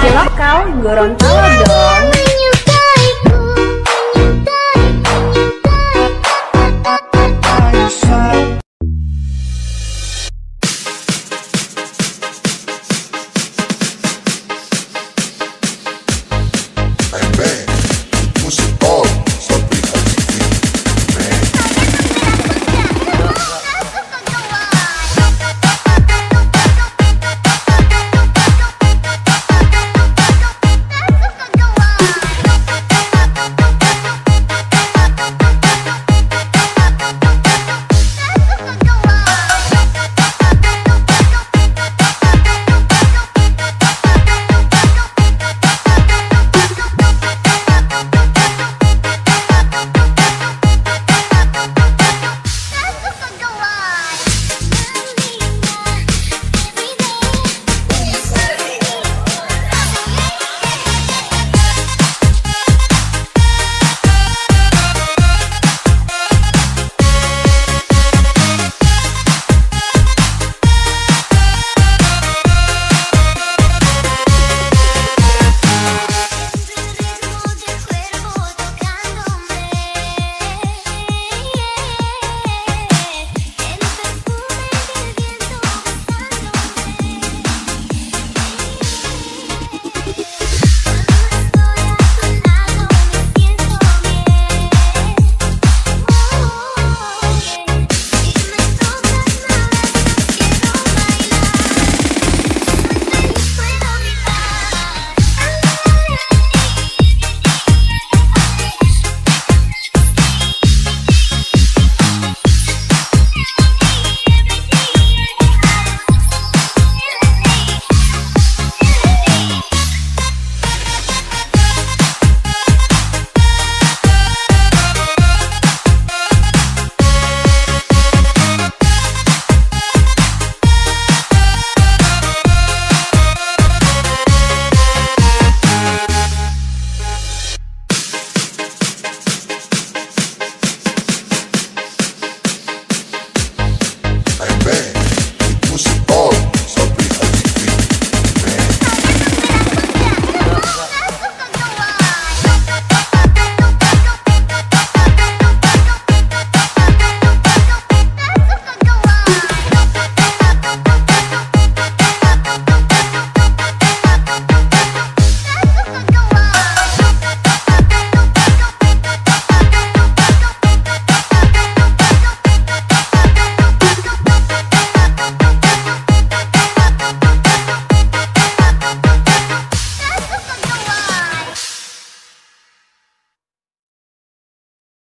Jelak kau Gorontalo dong.